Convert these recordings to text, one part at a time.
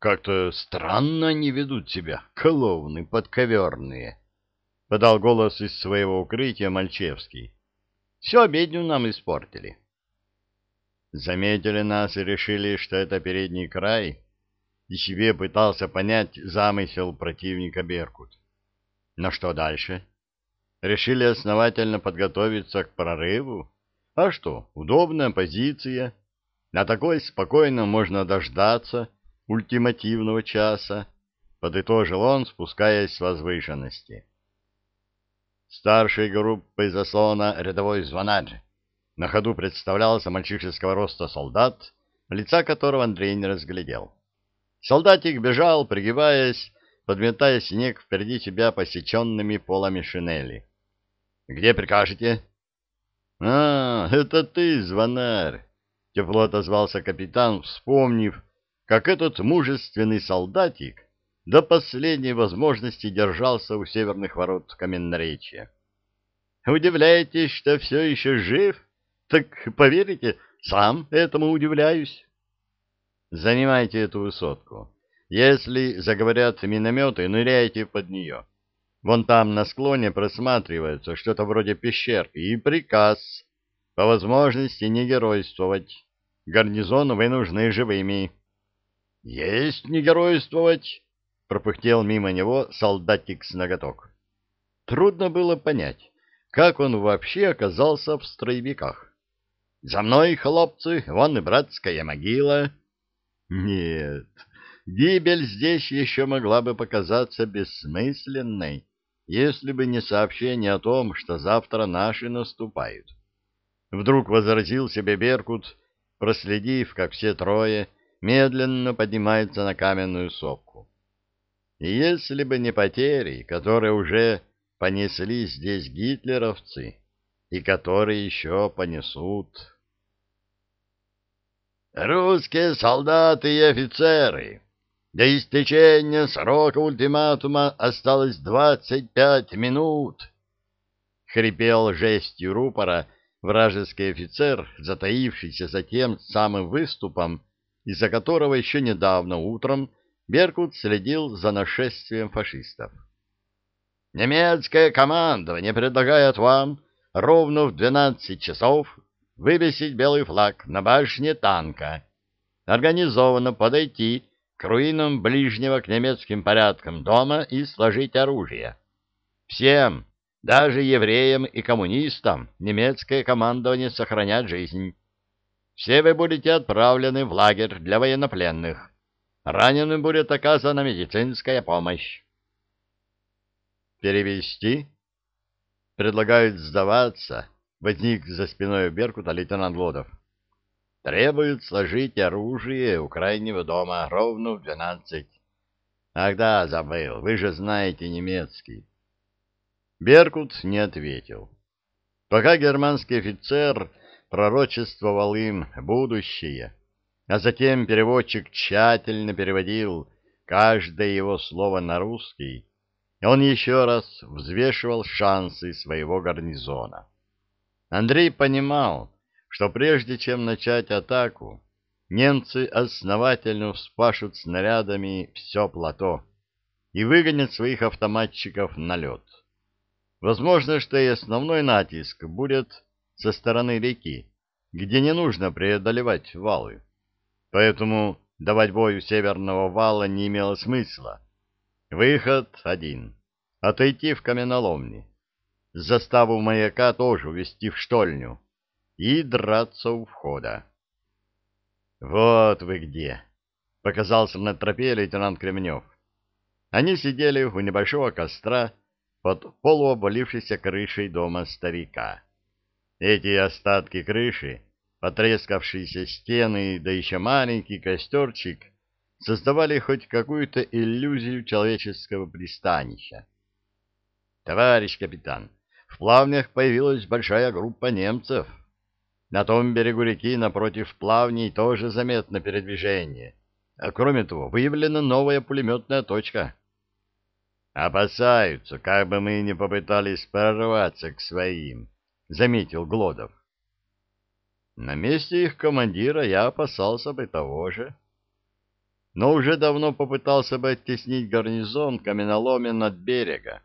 Как-то странно они ведут себя, коловны подковерные, — подал голос из своего укрытия Мальчевский. Все обедню нам испортили. Заметили нас и решили, что это передний край, и себе пытался понять замысел противника Беркут. Но что дальше? Решили основательно подготовиться к прорыву? А что, удобная позиция. На такой спокойно можно дождаться, — ультимативного часа, подытожил он, спускаясь с возвышенности. Старшей группой заслона рядовой звонарь. На ходу представлялся мальчишеского роста солдат, лица которого Андрей не разглядел. Солдатик бежал, пригибаясь, подметая снег впереди себя посеченными полами шинели. — Где прикажете? — А, это ты, звонарь! — тепло отозвался капитан, вспомнив, как этот мужественный солдатик до последней возможности держался у северных ворот Каменноречия. Удивляетесь, что все еще жив? Так поверите, сам этому удивляюсь. Занимайте эту высотку. Если заговорят минометы, ныряйте под нее. Вон там на склоне просматривается что-то вроде пещерки, и приказ по возможности не геройствовать. Гарнизону вы нужны живыми. — Есть не геройствовать! — пропыхтел мимо него солдатик с ноготок. Трудно было понять, как он вообще оказался в строевиках. — За мной, хлопцы, вон и братская могила. Нет, гибель здесь еще могла бы показаться бессмысленной, если бы не сообщение о том, что завтра наши наступают. Вдруг возразил себе Беркут, проследив, как все трое — медленно поднимается на каменную сопку. И если бы не потери, которые уже понесли здесь гитлеровцы, и которые еще понесут... «Русские солдаты и офицеры! До истечения срока ультиматума осталось двадцать пять минут!» Хрипел жестью рупора вражеский офицер, затаившийся за тем самым выступом, из-за которого еще недавно утром Беркут следил за нашествием фашистов. «Немецкое командование предлагает вам ровно в 12 часов вывесить белый флаг на башне танка, организованно подойти к руинам ближнего к немецким порядкам дома и сложить оружие. Всем, даже евреям и коммунистам, немецкое командование сохранят жизнь. Все вы будете отправлены в лагерь для военнопленных. Раненым будет оказана медицинская помощь. Перевести? Предлагают сдаваться. Возник за спиной Беркута лейтенант Глодов. Требуют сложить оружие у крайнего дома ровно в двенадцать. Ах да, забыл, вы же знаете немецкий. Беркут не ответил. Пока германский офицер пророчествовал им будущее, а затем переводчик тщательно переводил каждое его слово на русский, и он еще раз взвешивал шансы своего гарнизона. Андрей понимал, что прежде чем начать атаку, немцы основательно вспашут снарядами все плато и выгонят своих автоматчиков на лед. Возможно, что и основной натиск будет со стороны реки, где не нужно преодолевать валы. Поэтому давать бой у северного вала не имело смысла. Выход один — отойти в каменоломни. Заставу маяка тоже увести в штольню и драться у входа. «Вот вы где!» — показался на тропе лейтенант Кремнев. Они сидели у небольшого костра под полуобвалившейся крышей дома старика. Эти остатки крыши, потрескавшиеся стены, да еще маленький костерчик, создавали хоть какую-то иллюзию человеческого пристанища. «Товарищ капитан, в плавнях появилась большая группа немцев. На том берегу реки напротив плавней тоже заметно передвижение. А кроме того, выявлена новая пулеметная точка». «Опасаются, как бы мы не попытались прорваться к своим», заметил Глодов. На месте их командира я опасался бы того же. но уже давно попытался бы оттеснить гарнизон каменоломен от берега.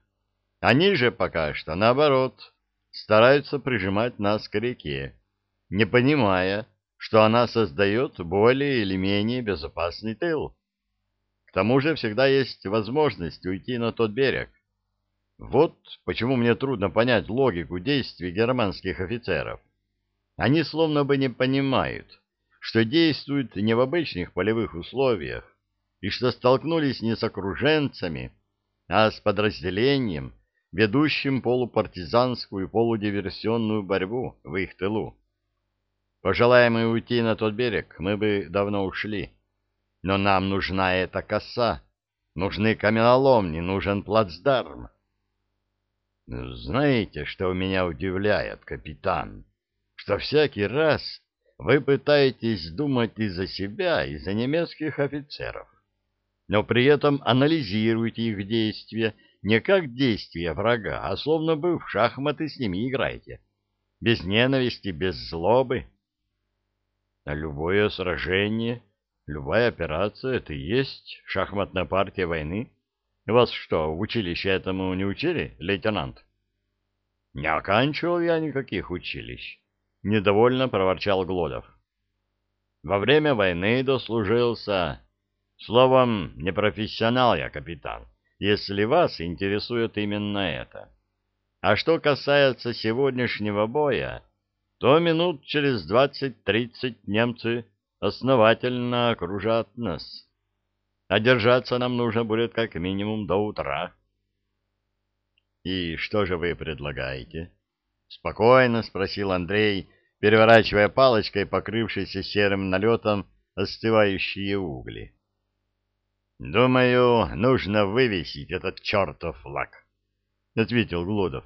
Они же пока что, наоборот, стараются прижимать нас к реке, не понимая, что она создает более или менее безопасный тыл. К тому же всегда есть возможность уйти на тот берег. Вот почему мне трудно понять логику действий германских офицеров. Они словно бы не понимают, что действуют не в обычных полевых условиях, и что столкнулись не с окруженцами, а с подразделением, ведущим полупартизанскую и полудиверсионную борьбу в их тылу. Пожелаем мы уйти на тот берег, мы бы давно ушли. Но нам нужна эта коса, нужны каменоломни, нужен плацдарм. Знаете, что меня удивляет, капитан? Что всякий раз вы пытаетесь думать и за себя, и за немецких офицеров, но при этом анализируете их действия не как действия врага, а словно бы в шахматы с ними играете, без ненависти, без злобы. А любое сражение, любая операция — это и есть шахматная партия войны. Вас что, в училище этому не учили, лейтенант? Не оканчивал я никаких училищ. Недовольно проворчал Глодов. Во время войны дослужился. Словом, не профессионал я, капитан, если вас интересует именно это. А что касается сегодняшнего боя, то минут через двадцать-тридцать немцы основательно окружат нас. А держаться нам нужно будет как минимум до утра. — И что же вы предлагаете? — спокойно спросил Андрей, переворачивая палочкой покрывшиеся серым налетом остывающие угли. — Думаю, нужно вывесить этот чертов флаг, — ответил Глодов.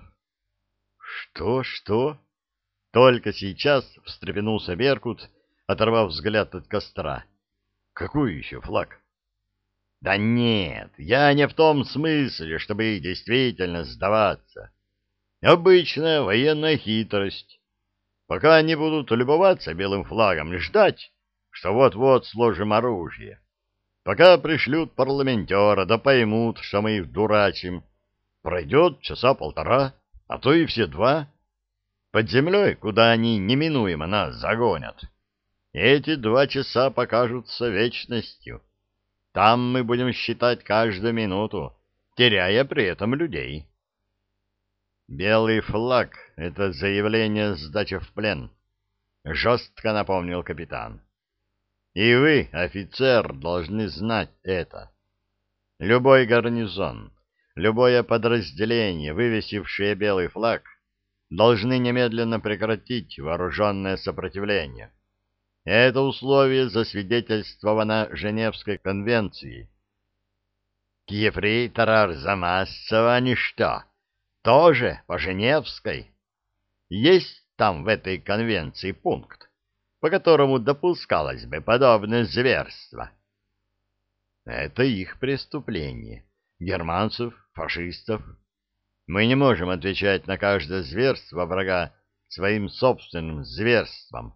— Что, что? Только сейчас встрепенулся Беркут, оторвав взгляд от костра. — Какой еще флаг? — Да нет, я не в том смысле, чтобы действительно сдаваться. Обычная военная хитрость пока они будут любоваться белым флагом и ждать, что вот-вот сложим оружие. Пока пришлют парламентера, да поймут, что мы их дурачим. Пройдет часа полтора, а то и все два. Под землей, куда они неминуемо нас загонят. Эти два часа покажутся вечностью. Там мы будем считать каждую минуту, теряя при этом людей. Белый флаг — это заявление сдачи в плен, — жестко напомнил капитан. И вы, офицер, должны знать это. Любой гарнизон, любое подразделение, вывесившее белый флаг, должны немедленно прекратить вооруженное сопротивление. Это условие засвидетельствовано Женевской конвенцией. К ефрейтору Арзамасцева ничто тоже по Женевской. Есть там в этой конвенции пункт, по которому допускалось бы подобное зверство. Это их преступление, германцев, фашистов. Мы не можем отвечать на каждое зверство врага своим собственным зверством.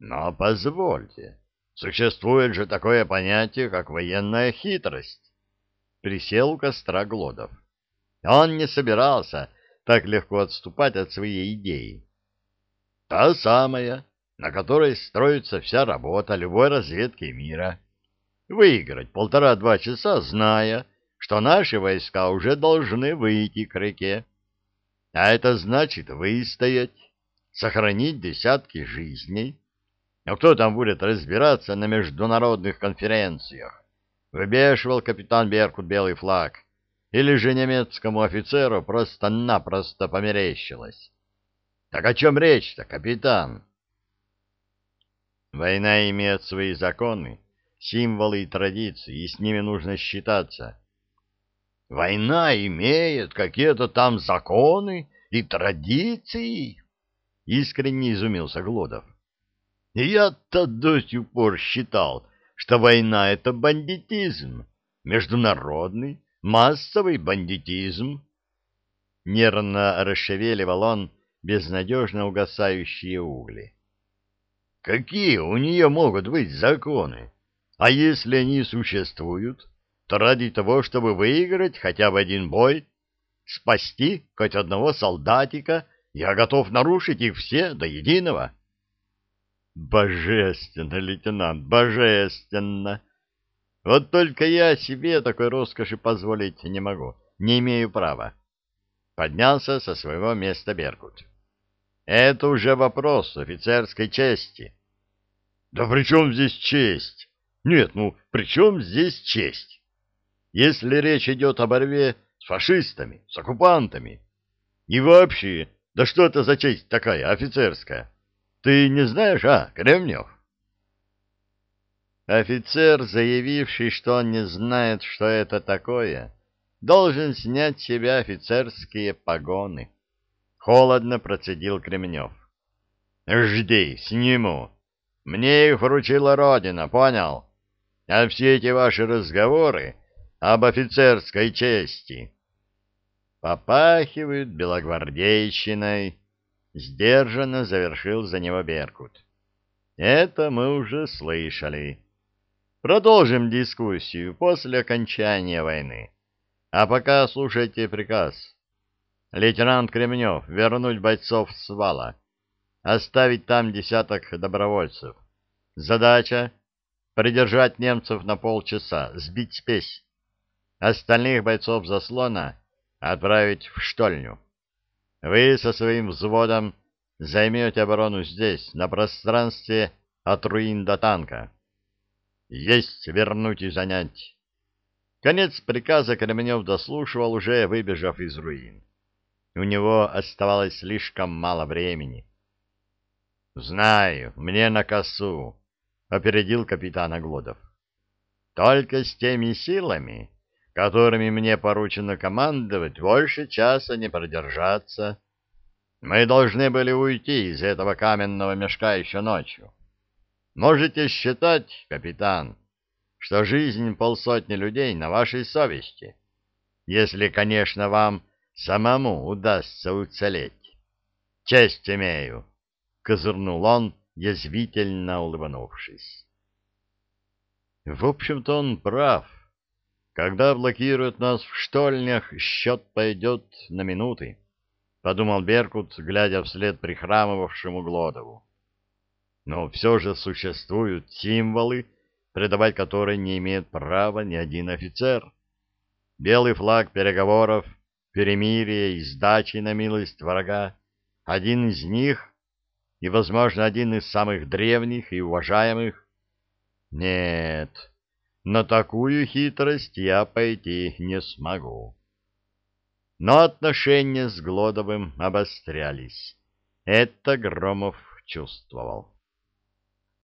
Но позвольте, существует же такое понятие, как военная хитрость. Присел у костра Глодов. Он не собирался так легко отступать от своей идеи. Та самая, на которой строится вся работа любой разведки мира. Выиграть полтора-два часа, зная, что наши войска уже должны выйти к реке. А это значит выстоять, сохранить десятки жизней. Но кто там будет разбираться на международных конференциях? Выбешивал капитан Беркут белый флаг — или же немецкому офицеру просто-напросто померещилось. Так о чем речь-то, капитан? Война имеет свои законы, символы и традиции, и с ними нужно считаться. Война имеет какие-то там законы и традиции? Искренне изумился Глодов. Я-то до сих пор считал, что война — это бандитизм, международный, Массовый бандитизм. Нервно расшевеливал он безнадежно угасающие угли. Какие у нее могут быть законы? А если они существуют, то ради того, чтобы выиграть хотя бы один бой, спасти хоть одного солдатика, я готов нарушить их все до единого. Божественно, лейтенант, божественно! Вот только я себе такой роскоши позволить не могу, не имею права. Поднялся со своего места Беркут. Это уже вопрос офицерской чести. Да при чем здесь честь? Нет, ну, при чем здесь честь? Если речь идет о борьбе с фашистами, с оккупантами. И вообще, да что это за честь такая офицерская? Ты не знаешь, а, Кремнев? Офицер, заявивший, что он не знает, что это такое, должен снять с себя офицерские погоны. Холодно процедил Кремнев. Жди, сниму. Мне их вручила Родина, понял? А все эти ваши разговоры об офицерской чести попахивают белогвардейщиной, сдержанно завершил за него Беркут. Это мы уже слышали. Продолжим дискуссию после окончания войны. А пока слушайте приказ. Лейтенант Кремнев, вернуть бойцов с вала. Оставить там десяток добровольцев. Задача — придержать немцев на полчаса, сбить спесь. Остальных бойцов заслона отправить в штольню. Вы со своим взводом займете оборону здесь, на пространстве от руин до танка. Есть вернуть и занять. Конец приказа Кременев дослушивал, уже выбежав из руин. У него оставалось слишком мало времени. — Знаю, мне на косу, — опередил капитан Оглодов. — Только с теми силами, которыми мне поручено командовать, больше часа не продержаться. Мы должны были уйти из этого каменного мешка еще ночью. Можете считать, капитан, что жизнь полсотни людей на вашей совести, если, конечно, вам самому удастся уцелеть. Честь имею, — козырнул он, язвительно улыбнувшись. В общем-то, он прав. Когда блокируют нас в штольнях, счет пойдет на минуты, — подумал Беркут, глядя вслед прихрамывавшему Глодову но все же существуют символы, предавать которые не имеет права ни один офицер. Белый флаг переговоров, перемирия и сдачи на милость врага — один из них и, возможно, один из самых древних и уважаемых. Нет, на такую хитрость я пойти не смогу. Но отношения с Глодовым обострялись. Это Громов чувствовал.